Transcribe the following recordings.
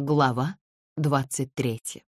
Глава 23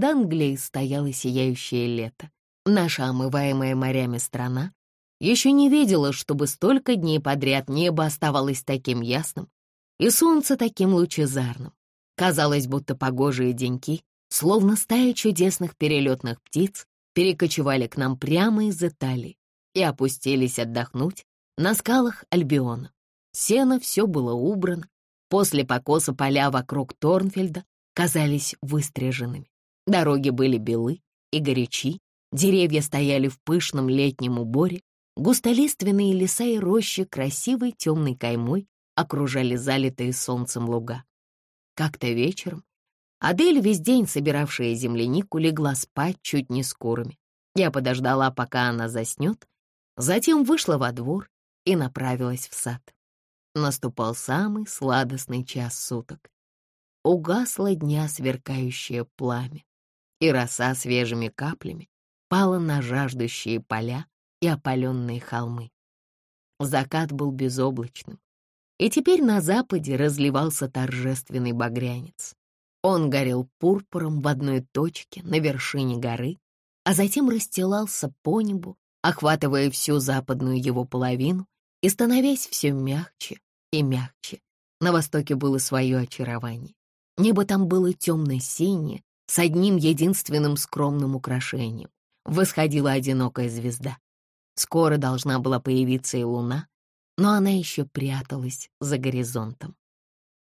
Над Англией стояло сияющее лето. Наша омываемая морями страна еще не видела, чтобы столько дней подряд небо оставалось таким ясным и солнце таким лучезарным. Казалось, будто погожие деньки, словно стая чудесных перелетных птиц, перекочевали к нам прямо из Италии и опустились отдохнуть на скалах Альбиона. Сено все было убрано, после покоса поля вокруг Торнфельда казались выстриженными. Дороги были белы и горячи, деревья стояли в пышном летнем уборе, густолиственные леса и рощи красивой темной каймой окружали залитые солнцем луга. Как-то вечером Адель, весь день собиравшая землянику, легла спать чуть не скорыми. Я подождала, пока она заснет, затем вышла во двор и направилась в сад. Наступал самый сладостный час суток. Угасло дня сверкающее пламя и роса свежими каплями пала на жаждущие поля и опаленные холмы. Закат был безоблачным, и теперь на западе разливался торжественный багрянец. Он горел пурпуром в одной точке на вершине горы, а затем расстилался по небу, охватывая всю западную его половину и становясь все мягче и мягче. На востоке было свое очарование. Небо там было темно-синее, с одним единственным скромным украшением. Восходила одинокая звезда. Скоро должна была появиться и луна, но она еще пряталась за горизонтом.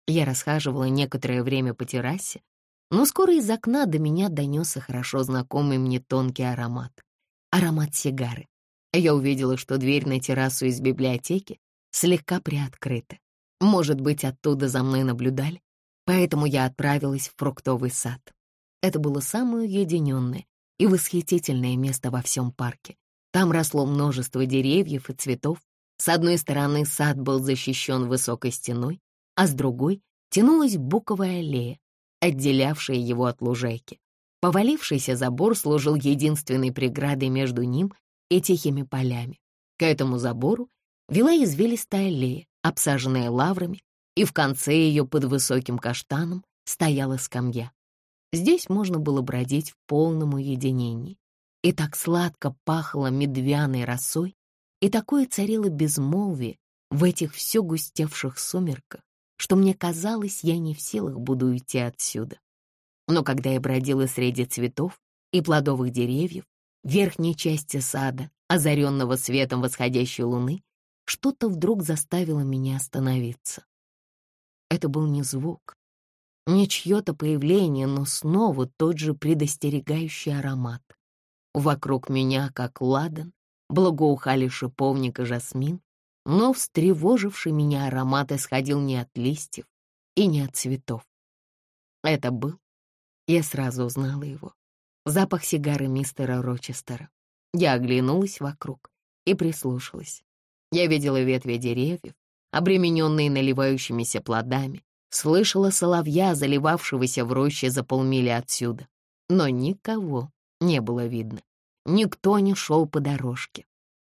Я расхаживала некоторое время по террасе, но скоро из окна до меня донесся хорошо знакомый мне тонкий аромат. Аромат сигары. Я увидела, что дверь на террасу из библиотеки слегка приоткрыта. Может быть, оттуда за мной наблюдали, поэтому я отправилась в фруктовый сад. Это было самое уединенное и восхитительное место во всем парке. Там росло множество деревьев и цветов. С одной стороны сад был защищен высокой стеной, а с другой тянулась буковая аллея, отделявшая его от лужайки. Повалившийся забор служил единственной преградой между ним и тихими полями. К этому забору вела извилистая аллея, обсаженная лаврами, и в конце ее под высоким каштаном стояла скамья. Здесь можно было бродить в полном уединении. И так сладко пахло медвяной росой, и такое царило безмолвие в этих все густевших сумерках, что мне казалось, я не в силах буду уйти отсюда. Но когда я бродила среди цветов и плодовых деревьев, в верхней части сада, озаренного светом восходящей луны, что-то вдруг заставило меня остановиться. Это был не звук, не чье-то появление, но снова тот же предостерегающий аромат. Вокруг меня, как ладан, благоухали шиповник и жасмин, но встревоживший меня аромат исходил не от листьев и не от цветов. Это был, я сразу узнала его, запах сигары мистера Рочестера. Я оглянулась вокруг и прислушалась. Я видела ветви деревьев, обремененные наливающимися плодами, Слышала соловья, заливавшегося в роще за полмили отсюда. Но никого не было видно. Никто не шел по дорожке.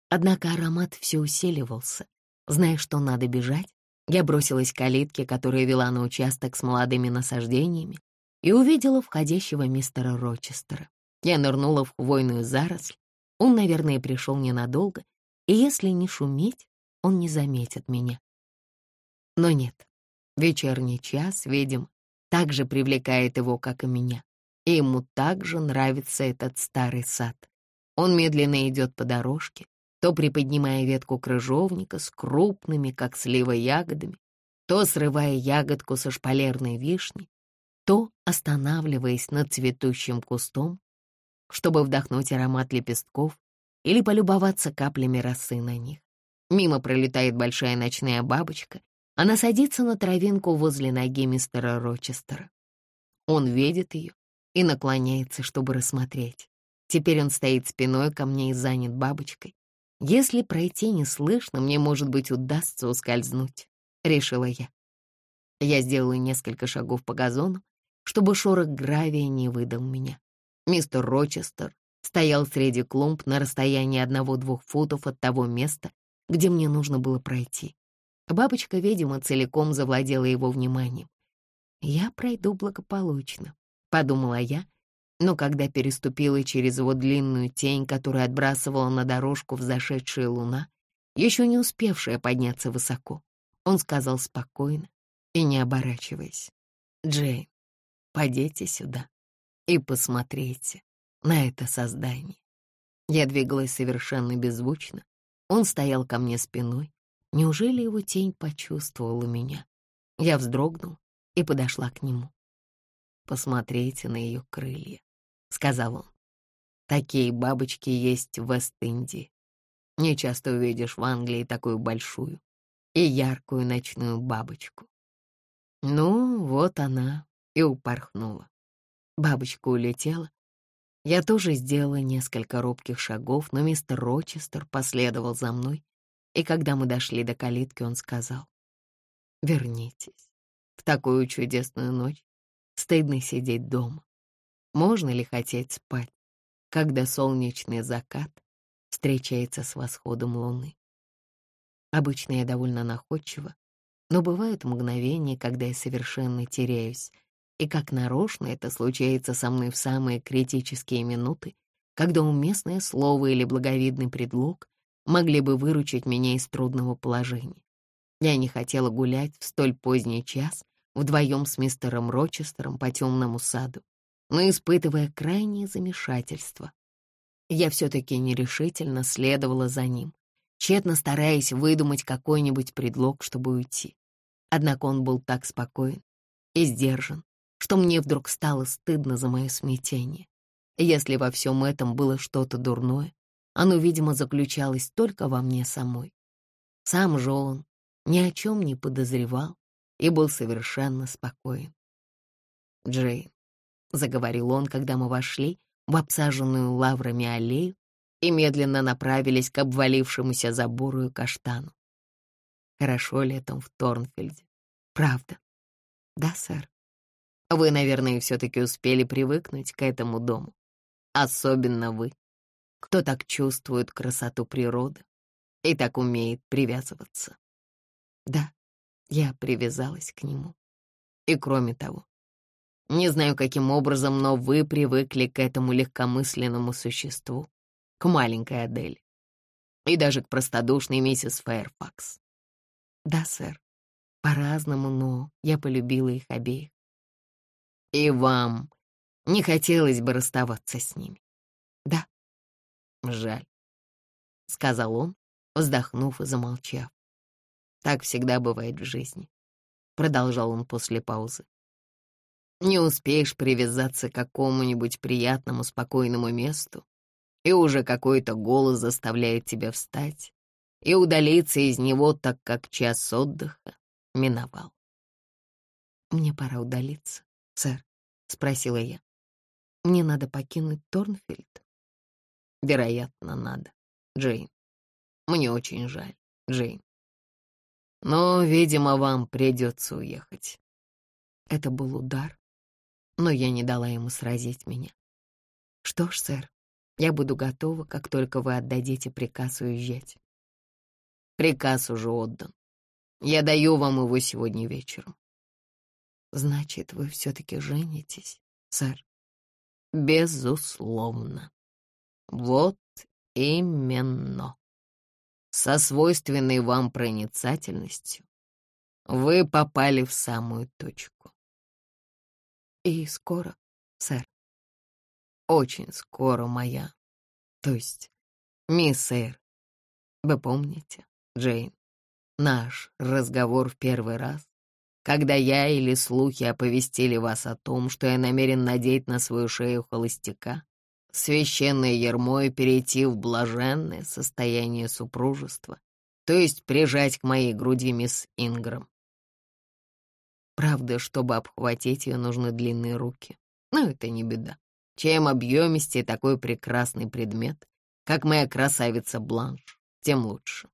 Однако аромат все усиливался. Зная, что надо бежать, я бросилась к калитке, которая вела на участок с молодыми насаждениями, и увидела входящего мистера Рочестера. Я нырнула в хвойную заросль. Он, наверное, пришел ненадолго, и если не шуметь, он не заметит меня. Но нет, Вечерний час, видимо, так же привлекает его, как и меня. И ему также нравится этот старый сад. Он медленно идет по дорожке, то приподнимая ветку крыжовника с крупными, как слива, ягодами, то срывая ягодку со шпалерной вишни, то останавливаясь над цветущим кустом, чтобы вдохнуть аромат лепестков или полюбоваться каплями росы на них. Мимо пролетает большая ночная бабочка она садится на травинку возле ноги мистера Рочестера. Он видит ее и наклоняется, чтобы рассмотреть. Теперь он стоит спиной ко мне и занят бабочкой. Если пройти неслышно, мне, может быть, удастся ускользнуть, — решила я. Я сделала несколько шагов по газону, чтобы шорох гравия не выдал меня. Мистер Рочестер стоял среди клумб на расстоянии одного-двух футов от того места, где мне нужно было пройти. Бабочка, видимо, целиком завладела его вниманием. «Я пройду благополучно», — подумала я, но когда переступила через его длинную тень, которую отбрасывала на дорожку взошедшая луна, еще не успевшая подняться высоко, он сказал спокойно и не оборачиваясь. «Джейн, подите сюда и посмотрите на это создание». Я двигалась совершенно беззвучно. Он стоял ко мне спиной. Неужели его тень почувствовала меня? Я вздрогнул и подошла к нему. «Посмотрите на ее крылья», — сказал он. «Такие бабочки есть в Вест-Индии. Не часто увидишь в Англии такую большую и яркую ночную бабочку. Ну, вот она и упорхнула. Бабочка улетела. Я тоже сделала несколько робких шагов, но мистер Рочестер последовал за мной, и когда мы дошли до калитки, он сказал, «Вернитесь. В такую чудесную ночь стыдно сидеть дома. Можно ли хотеть спать, когда солнечный закат встречается с восходом луны?» Обычно я довольно находчива, но бывают мгновения, когда я совершенно теряюсь, и как нарочно это случается со мной в самые критические минуты, когда уместное слово или благовидный предлог могли бы выручить меня из трудного положения. Я не хотела гулять в столь поздний час вдвоем с мистером Рочестером по темному саду, но испытывая крайнее замешательство. Я все-таки нерешительно следовала за ним, тщетно стараясь выдумать какой-нибудь предлог, чтобы уйти. Однако он был так спокоен и сдержан, что мне вдруг стало стыдно за мое смятение. Если во всем этом было что-то дурное, оно, видимо, заключалось только во мне самой. Сам же он ни о чем не подозревал и был совершенно спокоен. «Джейн», — заговорил он, когда мы вошли в обсаженную лаврами аллею и медленно направились к обвалившемуся забору и каштану. Хорошо летом в Торнфельде. Правда. Да, сэр. Вы, наверное, все-таки успели привыкнуть к этому дому. Особенно вы, кто так чувствует красоту природы и так умеет привязываться. Да, я привязалась к нему. И кроме того, не знаю, каким образом, но вы привыкли к этому легкомысленному существу, к маленькой Адели и даже к простодушной миссис Фэрфакс. Да, сэр. По-разному, но я полюбила их обеих. И вам не хотелось бы расставаться с ними? Да. Жаль, — сказал он, вздохнув и замолчав. Так всегда бывает в жизни, — продолжал он после паузы. Не успеешь привязаться к какому-нибудь приятному, спокойному месту, и уже какой-то голос заставляет тебя встать и удалиться из него, так как час отдыха миновал. «Мне пора удалиться, сэр», — спросила я. «Мне надо покинуть Торнфилд?» «Вероятно, надо, Джейн. Мне очень жаль, Джейн. Но, видимо, вам придется уехать». Это был удар, но я не дала ему сразить меня. «Что ж, сэр, я буду готова, как только вы отдадите приказ уезжать». Приказ уже отдан. Я даю вам его сегодня вечером. Значит, вы все-таки женитесь, сэр? Безусловно. Вот именно. Со свойственной вам проницательностью вы попали в самую точку. И скоро, сэр? Очень скоро, моя. То есть, мисс Эйр, вы помните? Джейн, наш разговор в первый раз, когда я или слухи оповестили вас о том, что я намерен надеть на свою шею холостяка, священное ермо перейти в блаженное состояние супружества, то есть прижать к моей груди мисс Инграм. Правда, чтобы обхватить ее, нужны длинные руки, но это не беда. Чем объемистее такой прекрасный предмет, как моя красавица Бланш, тем лучше.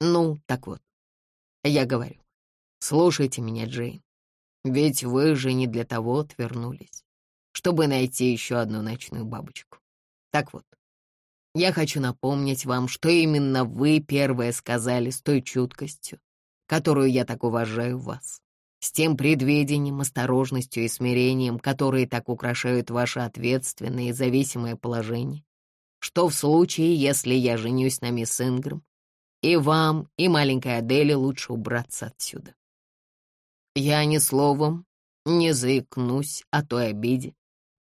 Ну, так вот, я говорю, слушайте меня, Джейн, ведь вы же не для того отвернулись, чтобы найти еще одну ночную бабочку. Так вот, я хочу напомнить вам, что именно вы первое сказали с той чуткостью, которую я так уважаю в вас, с тем предвидением, осторожностью и смирением, которые так украшают ваше ответственное и зависимое положение, что в случае, если я женюсь на мисс Ингрэм, и вам, и маленькой Аделе лучше убраться отсюда. Я ни словом не заикнусь о той обиде,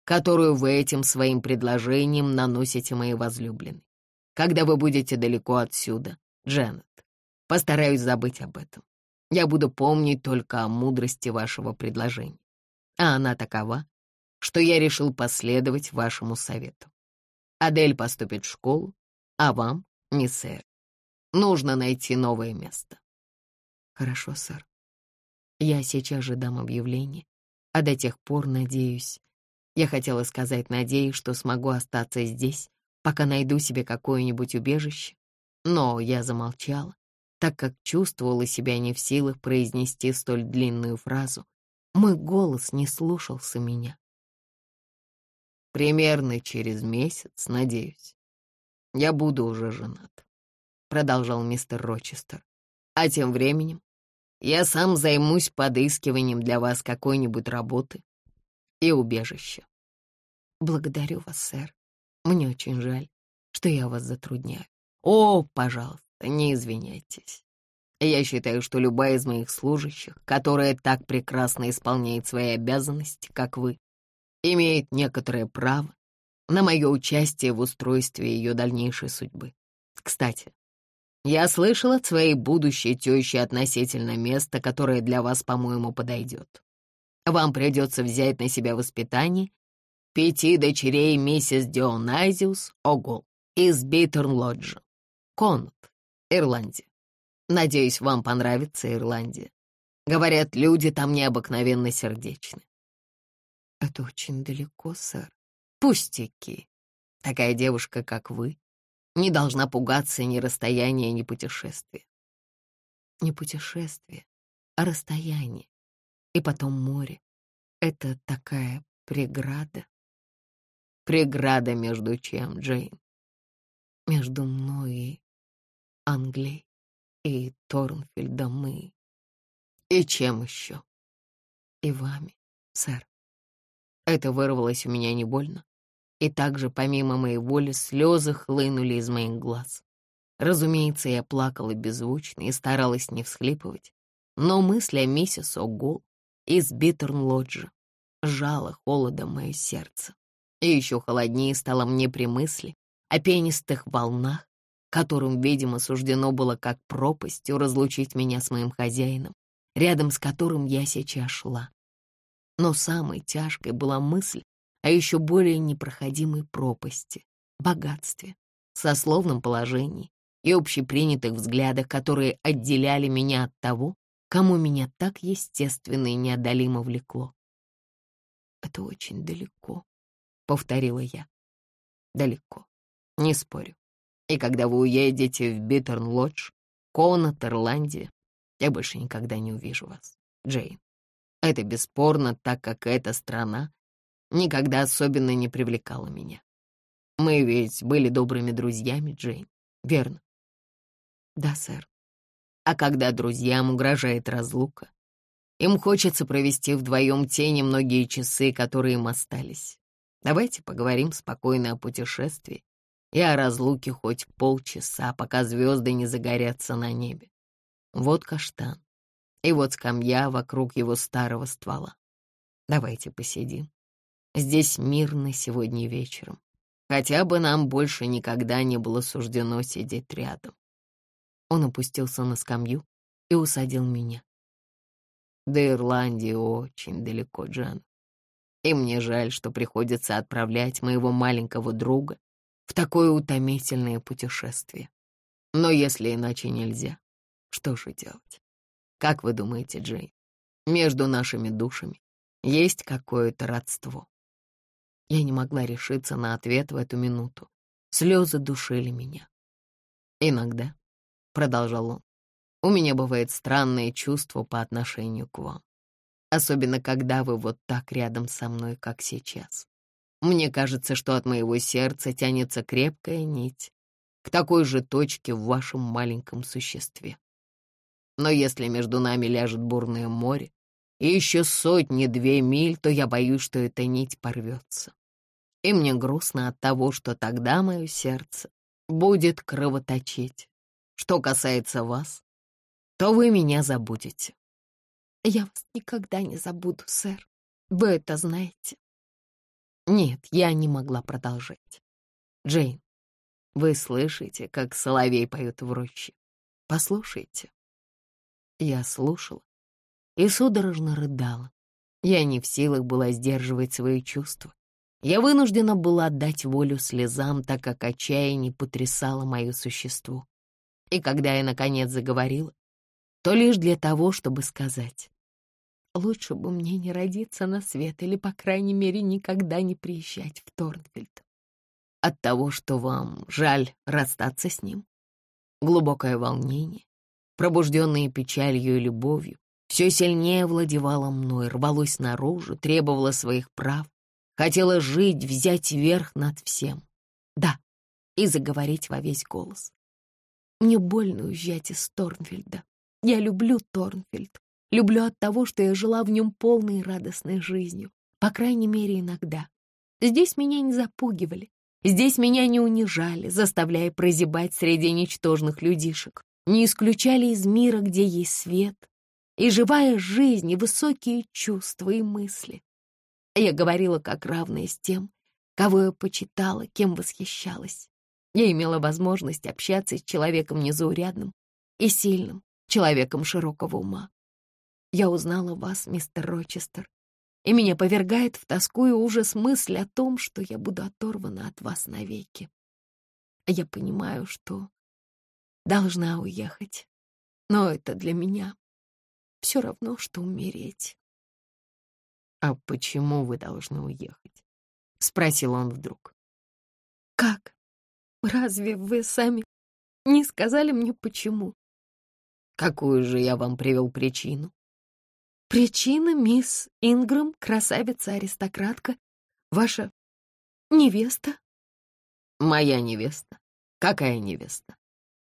которую вы этим своим предложением наносите моей возлюбленной. Когда вы будете далеко отсюда, Дженнет, постараюсь забыть об этом. Я буду помнить только о мудрости вашего предложения. А она такова, что я решил последовать вашему совету. Адель поступит в школу, а вам, мисс сэр, нужно найти новое место. Хорошо, сэр. Я сейчас же дам объявление, а до тех пор, надеюсь... Я хотела сказать, надеюсь, что смогу остаться здесь, пока найду себе какое-нибудь убежище, но я замолчала, так как чувствовала себя не в силах произнести столь длинную фразу. Мой голос не слушался меня. Примерно через месяц, надеюсь, я буду уже женат, продолжал мистер Рочестер. А тем временем я сам займусь подыскиванием для вас какой-нибудь работы и убежища. Благодарю вас, сэр. Мне очень жаль, что я вас затрудняю. О, пожалуйста, не извиняйтесь. Я считаю, что любая из моих служащих, которая так прекрасно исполняет свои обязанности, как вы, имеет некоторое право на мое участие в устройстве ее дальнейшей судьбы. Кстати, я слышал от своей будущей тещи относительно места, которое для вас, по-моему, подойдет. Вам придется взять на себя воспитание пяти дочерей миссис Дионайзиус Огол из Биттерн-Лоджа, Коннот, Ирландия. Надеюсь, вам понравится Ирландия. Говорят, люди там необыкновенно сердечны. Это очень далеко, сэр. Пустяки. Такая девушка, как вы, не должна пугаться ни расстояния, ни путешествия. Не путешествие, а расстояние. И потом море. Это такая преграда. Преграда между чем, Джейн? Между мной и Англией и Торнфильдом и... И чем еще? И вами, сэр. Это вырвалось у меня не больно. И также, помимо моей воли, слезы хлынули из моих глаз. Разумеется, я плакала беззвучно и старалась не всхлипывать, но мысль о миссис О'Гол из Биттерн-Лоджа жала холодом мое сердце. И еще холоднее стало мне при мысли о пенистых волнах, которым, видимо, суждено было как пропастью разлучить меня с моим хозяином, рядом с которым я сейчас шла. Но самой тяжкой была мысль о еще более непроходимой пропасти, богатстве, сословном положении и общепринятых взглядах, которые отделяли меня от того, кому меня так естественно и неодолимо влекло. «Это очень далеко», — повторила я. «Далеко, не спорю. И когда вы уедете в Биттерн-Лодж, Конат, Ирландия, я больше никогда не увижу вас, Джейн. Это бесспорно, так как эта страна никогда особенно не привлекала меня. Мы ведь были добрыми друзьями, Джейн, верно? Да, сэр. А когда друзьям угрожает разлука, им хочется провести вдвоем те немногие часы, которые им остались. Давайте поговорим спокойно о путешествии и о разлуке хоть полчаса, пока звезды не загорятся на небе. Вот каштан, и вот скамья вокруг его старого ствола. Давайте посидим. Здесь мирно сегодня вечером. Хотя бы нам больше никогда не было суждено сидеть рядом. Он опустился на скамью и усадил меня. До Ирландии очень далеко, Джан. И мне жаль, что приходится отправлять моего маленького друга в такое утомительное путешествие. Но если иначе нельзя, что же делать? Как вы думаете, Джейн, между нашими душами есть какое-то родство? Я не могла решиться на ответ в эту минуту. Слезы душили меня. «Иногда», — продолжал он, — «у меня бывает странное чувство по отношению к вам. Особенно, когда вы вот так рядом со мной, как сейчас. Мне кажется, что от моего сердца тянется крепкая нить к такой же точке в вашем маленьком существе. Но если между нами ляжет бурное море и еще сотни-две миль, то я боюсь, что эта нить порвется. И мне грустно от того, что тогда мое сердце будет кровоточить. Что касается вас, то вы меня забудете. Я вас никогда не забуду, сэр. Вы это знаете. Нет, я не могла продолжать. Джейн, вы слышите, как соловей поет в роще? Послушайте. Я слушала и судорожно рыдала. Я не в силах была сдерживать свои чувства. Я вынуждена была отдать волю слезам, так как отчаяние потрясало мое существо. И когда я, наконец, заговорила, то лишь для того, чтобы сказать. Лучше бы мне не родиться на свет или, по крайней мере, никогда не приезжать в Торнфильд. От того, что вам жаль расстаться с ним. Глубокое волнение, пробужденное печалью и любовью, все сильнее владевало мной, рвалось наружу, требовало своих прав, хотела жить, взять верх над всем. Да, и заговорить во весь голос. Мне больно уезжать из Торнфильда. Я люблю Торнфильд. Люблю от того, что я жила в нем полной радостной жизнью, по крайней мере, иногда. Здесь меня не запугивали, здесь меня не унижали, заставляя прозябать среди ничтожных людишек, не исключали из мира, где есть свет, и живая жизнь, и высокие чувства и мысли. Я говорила как равная с тем, кого я почитала, кем восхищалась. Я имела возможность общаться с человеком незаурядным и сильным, человеком широкого ума. Я узнала вас, мистер Рочестер, и меня повергает в тоску и ужас мысль о том, что я буду оторвана от вас навеки. Я понимаю, что должна уехать, но это для меня все равно, что умереть. «А почему вы должны уехать?» — спросил он вдруг. «Как? Разве вы сами не сказали мне, почему?» «Какую же я вам привел причину?» Причина, мисс Инграм, красавица-аристократка, ваша невеста? Моя невеста? Какая невеста?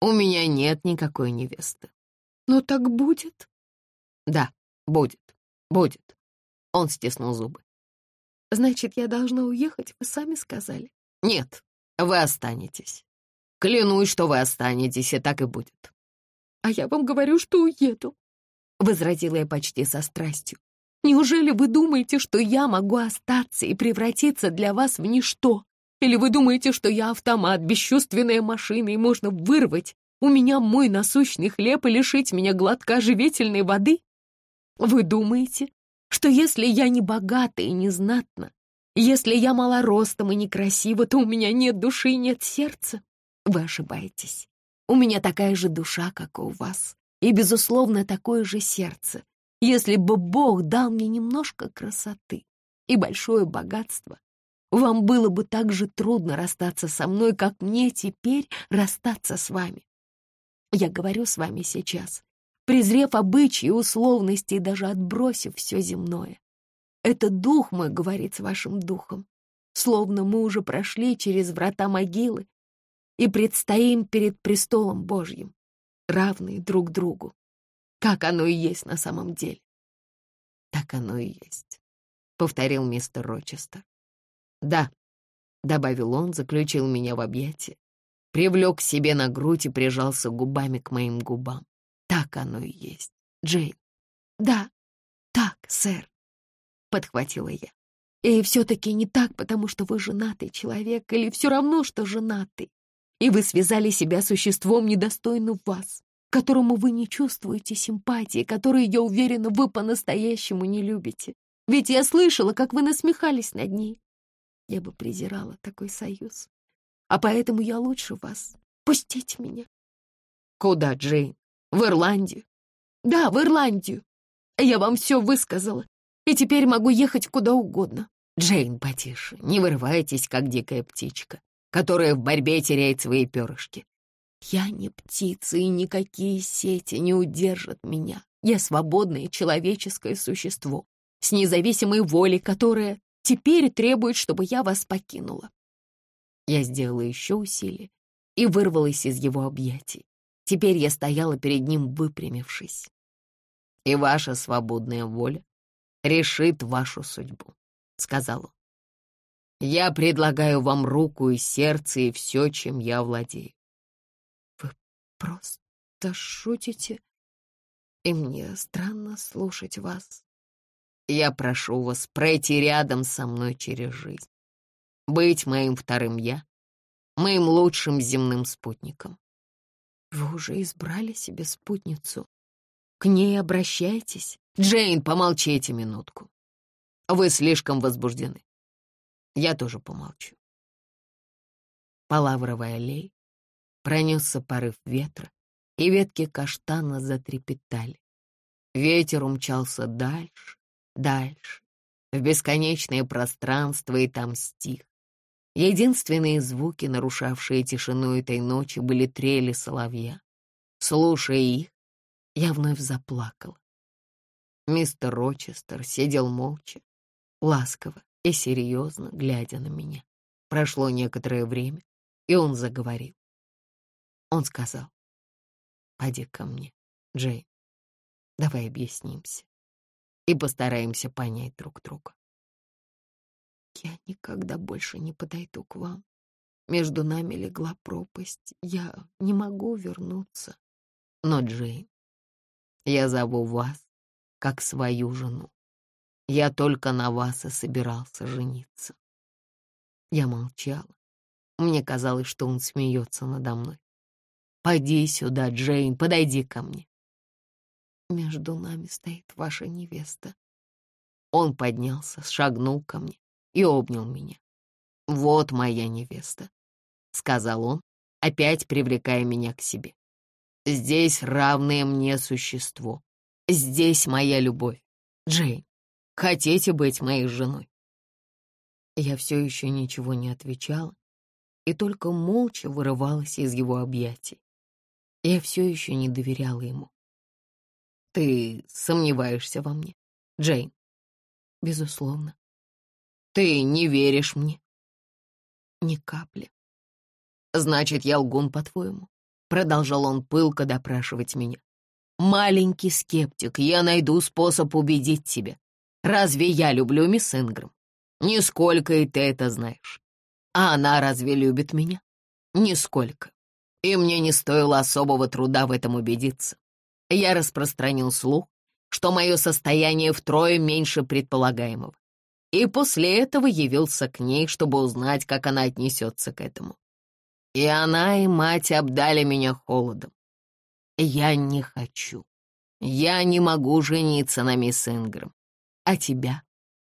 У меня нет никакой невесты. Но так будет? Да, будет, будет. Он стиснул зубы. Значит, я должна уехать, вы сами сказали? Нет, вы останетесь. Клянусь, что вы останетесь, и так и будет. А я вам говорю, что уеду. — возразила я почти со страстью. «Неужели вы думаете, что я могу остаться и превратиться для вас в ничто? Или вы думаете, что я автомат, бесчувственная машина, и можно вырвать у меня мой насущный хлеб и лишить меня глотка живительной воды? Вы думаете, что если я не богата и не знатна, если я малоростом и некрасива, то у меня нет души и нет сердца? Вы ошибаетесь. У меня такая же душа, как и у вас и, безусловно, такое же сердце, если бы Бог дал мне немножко красоты и большое богатство, вам было бы так же трудно расстаться со мной, как мне теперь расстаться с вами. Я говорю с вами сейчас, презрев обычаи, условности и даже отбросив все земное. Это дух мой говорит с вашим духом, словно мы уже прошли через врата могилы и предстоим перед престолом Божьим равные друг другу, как оно и есть на самом деле. Так оно и есть, — повторил мистер Рочестер. Да, — добавил он, заключил меня в объятия, привлек к себе на грудь и прижался губами к моим губам. Так оно и есть, Джейн. Да, так, сэр, — подхватила я. И все-таки не так, потому что вы женатый человек, или все равно, что женатый и вы связали себя существом недостойным вас, которому вы не чувствуете симпатии, который, я уверена, вы по-настоящему не любите. Ведь я слышала, как вы насмехались над ней. Я бы презирала такой союз. А поэтому я лучше вас. Пустите меня. Куда, Джейн? В Ирландию? Да, в Ирландию. Я вам все высказала. И теперь могу ехать куда угодно. Джейн, потише, не вырывайтесь, как дикая птичка, которая в борьбе теряет свои перышки. Я не птица, и никакие сети не удержат меня. Я свободное человеческое существо, с независимой волей, которая теперь требует, чтобы я вас покинула. Я сделала еще усилие и вырвалась из его объятий. Теперь я стояла перед ним, выпрямившись. И ваша свободная воля решит вашу судьбу, — сказал он. Я предлагаю вам руку и сердце и все, чем я владею. Вы просто шутите, и мне странно слушать вас. Я прошу вас пройти рядом со мной через жизнь, быть моим вторым «я», моим лучшим земным спутником. Вы уже избрали себе спутницу. К ней обращайтесь. Джейн, помолчите минутку. Вы слишком возбуждены. Я тоже помолчу. По лавровой аллее пронесся порыв ветра, и ветки каштана затрепетали. Ветер умчался дальше, дальше, в бесконечное пространство, и там стих. Единственные звуки, нарушавшие тишину этой ночи, были трели соловья. Слушая их, я вновь заплакала. Мистер Рочестер сидел молча, ласково и серьезно, глядя на меня. Прошло некоторое время, и он заговорил. Он сказал, «Поди ко мне, Джейн, давай объяснимся и постараемся понять друг друга. Я никогда больше не подойду к вам. Между нами легла пропасть. Я не могу вернуться. Но, Джейн, я зову вас как свою жену. Я только на вас и собирался жениться. Я молчала. Мне казалось, что он смеется надо мной. «Пойди сюда, Джейн, подойди ко мне. Между нами стоит ваша невеста. Он поднялся, шагнул ко мне и обнял меня. «Вот моя невеста», — сказал он, опять привлекая меня к себе. «Здесь равное мне существо. Здесь моя любовь. Джейн, хотите быть моей женой?» Я все еще ничего не отвечала и только молча вырывалась из его объятий. Я все еще не доверяла ему. Ты сомневаешься во мне, Джейн? Безусловно. Ты не веришь мне? Ни капли. Значит, я лгун, по-твоему? Продолжал он пылко допрашивать меня. Маленький скептик, я найду способ убедить тебя. Разве я люблю мисс Ингрэм? Нисколько и ты это знаешь. А она разве любит меня? Нисколько. И мне не стоило особого труда в этом убедиться. Я распространил слух, что мое состояние втрое меньше предполагаемого. И после этого явился к ней, чтобы узнать, как она отнесется к этому. И она, и мать обдали меня холодом. Я не хочу. Я не могу жениться на мисс Ингрэм. А тебя,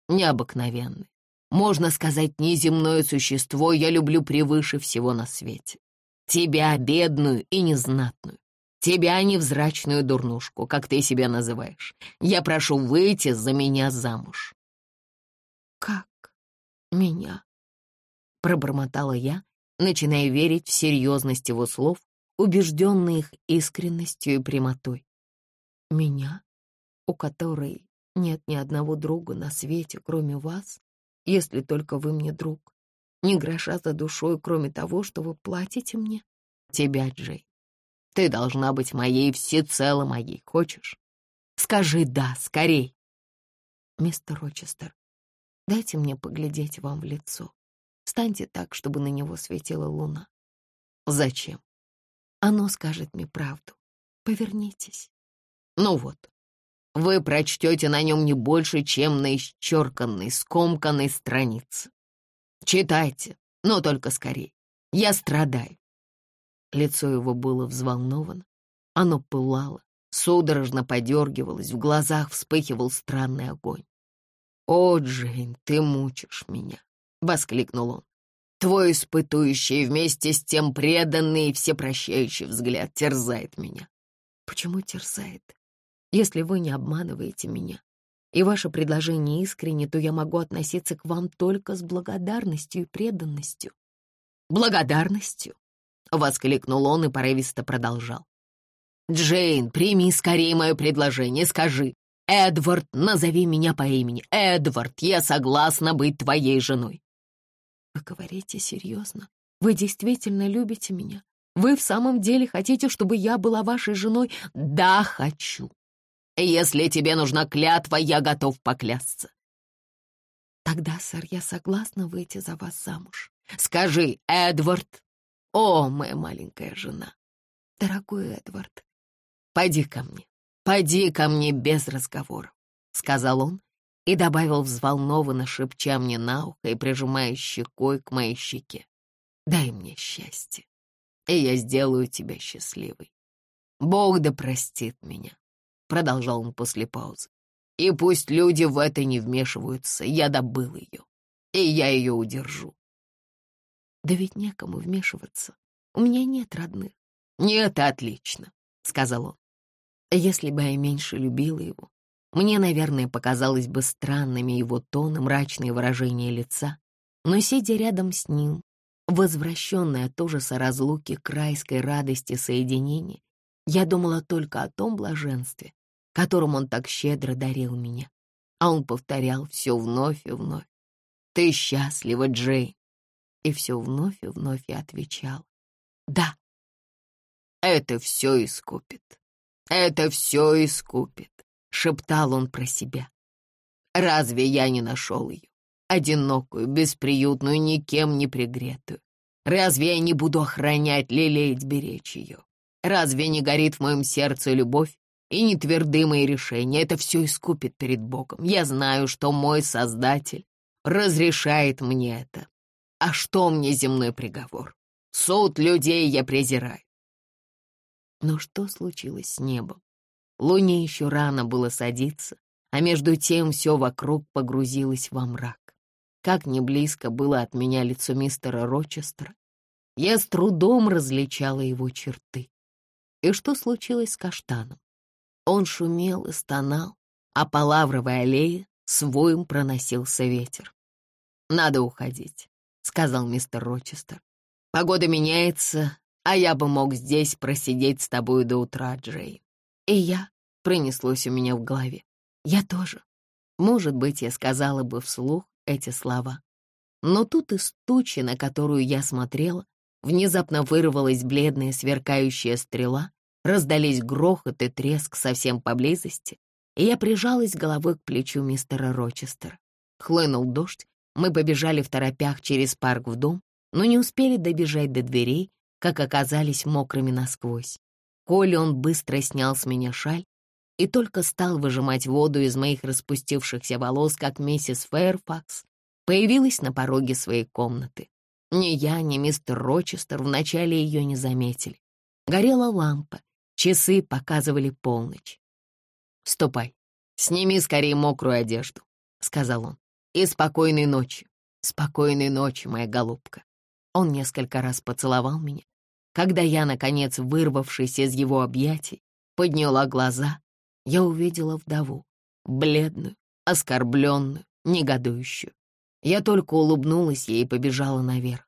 необыкновенный, можно сказать, неземное существо, я люблю превыше всего на свете. Тебя, бедную и незнатную, Тебя, невзрачную дурнушку, как ты себя называешь. Я прошу выйти за меня замуж». «Как меня?» — пробормотала я, начиная верить в серьезность его слов, убежденный их искренностью и прямотой. «Меня, у которой нет ни одного друга на свете, кроме вас, если только вы мне друг, ни гроша за душой, кроме того, что вы платите мне?» «Тебя, Джей, ты должна быть моей, всецело моей. Хочешь? Скажи «да», скорей. Мистер Рочестер, дайте мне поглядеть вам в лицо. Встаньте так, чтобы на него светила луна. Зачем? Оно скажет мне правду. Повернитесь. Ну вот, вы прочтете на нем не больше, чем на исчерканной, скомканной странице. Читайте, но только скорей. Я страдаю. Лицо его было взволновано. Оно пылало, судорожно подергивалось, в глазах вспыхивал странный огонь. «О, Джейн, ты мучишь меня!» — воскликнул он. «Твой испытующий вместе с тем преданный и всепрощающий взгляд терзает меня». «Почему терзает, если вы не обманываете меня? и ваше предложение искренне, то я могу относиться к вам только с благодарностью и преданностью». «Благодарностью?» — воскликнул он и порывисто продолжал. «Джейн, прими скорее мое предложение, скажи. Эдвард, назови меня по имени. Эдвард, я согласна быть твоей женой». «Вы говорите серьезно? Вы действительно любите меня? Вы в самом деле хотите, чтобы я была вашей женой?» «Да, хочу. Если тебе нужна клятва, я готов поклясться». «Тогда, сэр, я согласна выйти за вас замуж. Скажи, Эдвард, о, моя маленькая жена, дорогой Эдвард, пойди ко мне, пойди ко мне без разговоров», — сказал он и добавил взволнованно, шепча мне на ухо и прижимая щекой к моей щеке. «Дай мне счастье, и я сделаю тебя счастливой. Бог да простит меня продолжал он после паузы. «И пусть люди в это не вмешиваются, я добыл ее, и я ее удержу». «Да ведь некому вмешиваться. У меня нет родных». «Нет, отлично», — сказал он. «Если бы я меньше любила его, мне, наверное, показалось бы странными его тон и мрачные выражения лица, но, сидя рядом с ним, возвращенная от ужаса разлуки к райской радости соединения, я думала только о том блаженстве, которым он так щедро дарил меня. А он повторял все вновь и вновь. «Ты счастлива, Джей!» И все вновь и вновь я отвечал. «Да». «Это все искупит. Это все искупит», — шептал он про себя. «Разве я не нашел ее? Одинокую, бесприютную, никем не пригретую. Разве я не буду охранять, лелеять, беречь ее? Разве не горит в моем сердце любовь, и не тверды мои решения. Это все искупит перед Богом. Я знаю, что мой Создатель разрешает мне это. А что мне земной приговор? Суд людей я презираю. Но что случилось с небом? Луне еще рано было садиться, а между тем все вокруг погрузилось во мрак. Как не близко было от меня лицо мистера Рочестера, я с трудом различала его черты. И что случилось с каштаном? Он шумел и стонал, а по лавровой аллее с воем проносился ветер. «Надо уходить», — сказал мистер Рочестер. «Погода меняется, а я бы мог здесь просидеть с тобой до утра, Джей». И я, пронеслось у меня в голове. Я тоже. Может быть, я сказала бы вслух эти слова. Но тут из тучи, на которую я смотрела, внезапно вырвалась бледная сверкающая стрела Раздались грохот и треск совсем поблизости, и я прижалась головой к плечу мистера Рочестера. Хлынул дождь, мы побежали в торопях через парк в дом, но не успели добежать до дверей, как оказались мокрыми насквозь. Коли он быстро снял с меня шаль и только стал выжимать воду из моих распустившихся волос, как миссис Фэрфакс появилась на пороге своей комнаты. Ни я, ни мистер Рочестер вначале ее не заметили. Горела лампа, Часы показывали полночь. «Ступай, сними скорее мокрую одежду», — сказал он. «И спокойной ночи, спокойной ночи, моя голубка». Он несколько раз поцеловал меня. Когда я, наконец, вырвавшись из его объятий, подняла глаза, я увидела вдову, бледную, оскорбленную, негодующую. Я только улыбнулась ей и побежала наверх.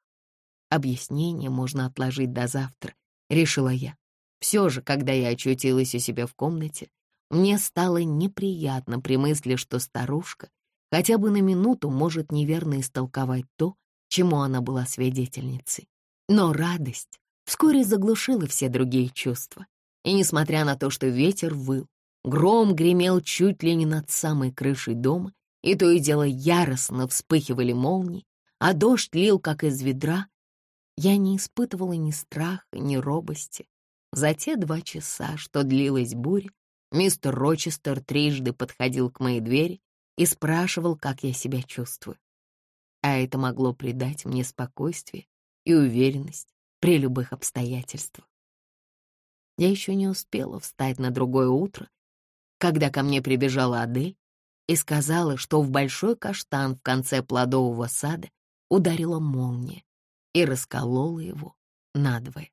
Объяснение можно отложить до завтра, решила я. Все же, когда я очутилась у себя в комнате, мне стало неприятно при мысли, что старушка хотя бы на минуту может неверно истолковать то, чему она была свидетельницей. Но радость вскоре заглушила все другие чувства. И несмотря на то, что ветер выл, гром гремел чуть ли не над самой крышей дома, и то и дело яростно вспыхивали молнии, а дождь лил, как из ведра, я не испытывала ни страха, ни робости, за те два часа, что длилась буря, мистер Рочестер трижды подходил к моей двери и спрашивал, как я себя чувствую. А это могло придать мне спокойствие и уверенность при любых обстоятельствах. Я еще не успела встать на другое утро, когда ко мне прибежала Адель и сказала, что в большой каштан в конце плодового сада ударила молния и расколола его надвое.